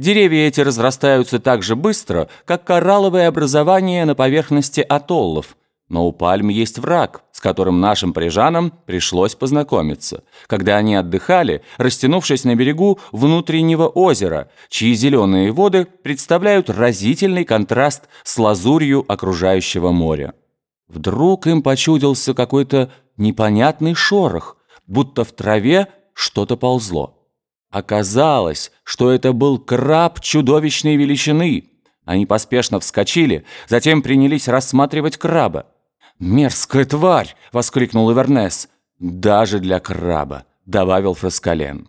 Деревья эти разрастаются так же быстро, как коралловые образования на поверхности атоллов. Но у пальм есть враг, с которым нашим парижанам пришлось познакомиться, когда они отдыхали, растянувшись на берегу внутреннего озера, чьи зеленые воды представляют разительный контраст с лазурью окружающего моря. Вдруг им почудился какой-то непонятный шорох, будто в траве что-то ползло. Оказалось, что это был краб чудовищной величины. Они поспешно вскочили, затем принялись рассматривать краба. «Мерзкая тварь!» — воскликнул Ивернес. «Даже для краба», — добавил Фраскален.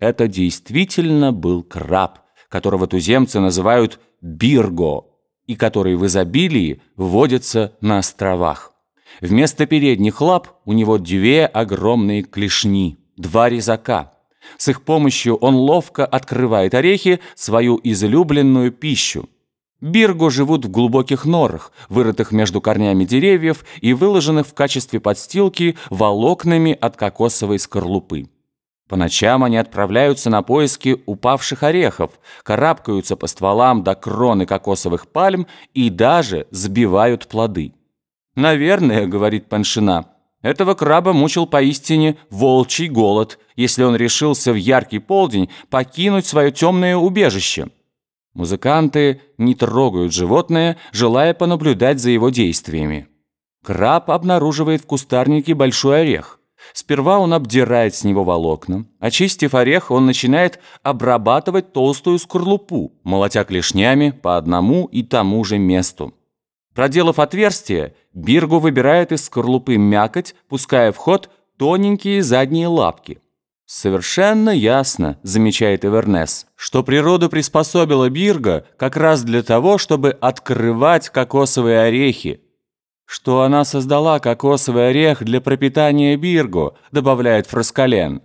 Это действительно был краб, которого туземцы называют бирго, и который в изобилии водится на островах. Вместо передних лап у него две огромные клешни, два резака — с их помощью он ловко открывает орехи, свою излюбленную пищу. Бирго живут в глубоких норах, вырытых между корнями деревьев и выложенных в качестве подстилки волокнами от кокосовой скорлупы. По ночам они отправляются на поиски упавших орехов, карабкаются по стволам до кроны кокосовых пальм и даже сбивают плоды. «Наверное, — говорит Паншина, — этого краба мучил поистине волчий голод, если он решился в яркий полдень покинуть свое темное убежище. Музыканты не трогают животное, желая понаблюдать за его действиями. Краб обнаруживает в кустарнике большой орех. Сперва он обдирает с него волокна. Очистив орех, он начинает обрабатывать толстую скорлупу, молотя клешнями по одному и тому же месту. Проделав отверстие, Биргу выбирает из скорлупы мякоть, пуская в ход тоненькие задние лапки. «Совершенно ясно», — замечает Эвернес, «что природа приспособила Бирга как раз для того, чтобы открывать кокосовые орехи. Что она создала кокосовый орех для пропитания Биргу», — добавляет Фраскален.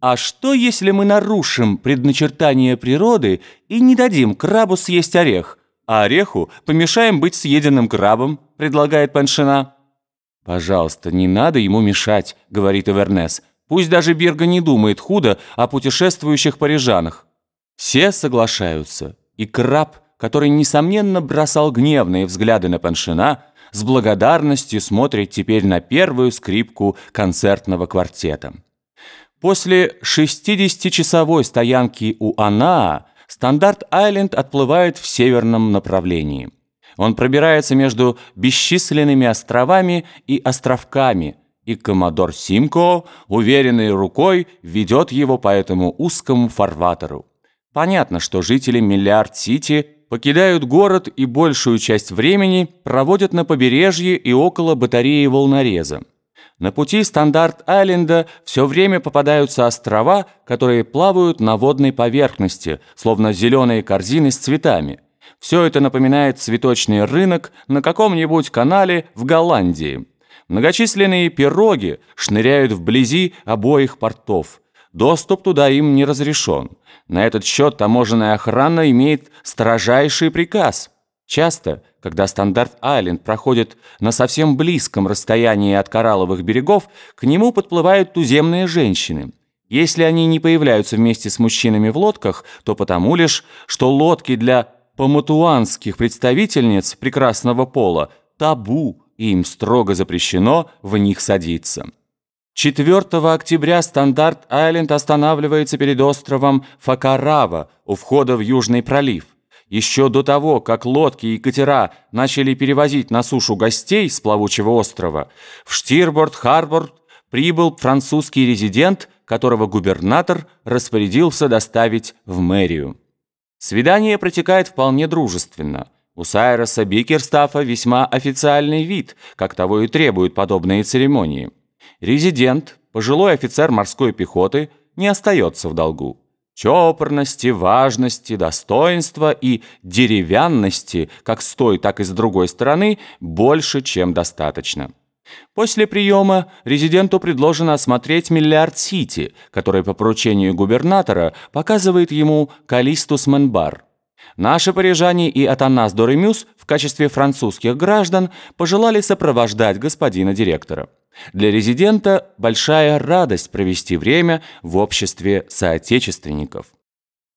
«А что, если мы нарушим предначертание природы и не дадим крабу съесть орех?» А ореху помешаем быть съеденным крабом», — предлагает Паншина. «Пожалуйста, не надо ему мешать», — говорит Эвернес. «Пусть даже Бирга не думает худо о путешествующих парижанах». Все соглашаются, и краб, который, несомненно, бросал гневные взгляды на Паншина, с благодарностью смотрит теперь на первую скрипку концертного квартета. После 60-часовой стоянки у Анаа Стандарт-Айленд отплывает в северном направлении. Он пробирается между бесчисленными островами и островками, и коммодор Симко, уверенной рукой, ведет его по этому узкому фарватеру. Понятно, что жители Миллиард-Сити покидают город и большую часть времени проводят на побережье и около батареи волнореза. На пути Стандарт-Айленда все время попадаются острова, которые плавают на водной поверхности, словно зеленые корзины с цветами. Все это напоминает цветочный рынок на каком-нибудь канале в Голландии. Многочисленные пироги шныряют вблизи обоих портов. Доступ туда им не разрешен. На этот счет таможенная охрана имеет строжайший приказ – Часто, когда Стандарт-Айленд проходит на совсем близком расстоянии от коралловых берегов, к нему подплывают туземные женщины. Если они не появляются вместе с мужчинами в лодках, то потому лишь, что лодки для поматуанских представительниц прекрасного пола табу, и им строго запрещено в них садиться. 4 октября Стандарт-Айленд останавливается перед островом Факарава у входа в Южный пролив. Еще до того, как лодки и катера начали перевозить на сушу гостей с плавучего острова, в Штирборд-Харборд прибыл французский резидент, которого губернатор распорядился доставить в мэрию. Свидание протекает вполне дружественно. У Сайроса Бикерстафа весьма официальный вид, как того и требуют подобные церемонии. Резидент, пожилой офицер морской пехоты, не остается в долгу. Чопорности, важности, достоинства и деревянности, как с той, так и с другой стороны, больше, чем достаточно. После приема резиденту предложено осмотреть Миллиард-Сити, который по поручению губернатора показывает ему Калистус Менбар. Наши парижане и Атанас Доремюс в качестве французских граждан пожелали сопровождать господина директора. Для резидента большая радость провести время в обществе соотечественников.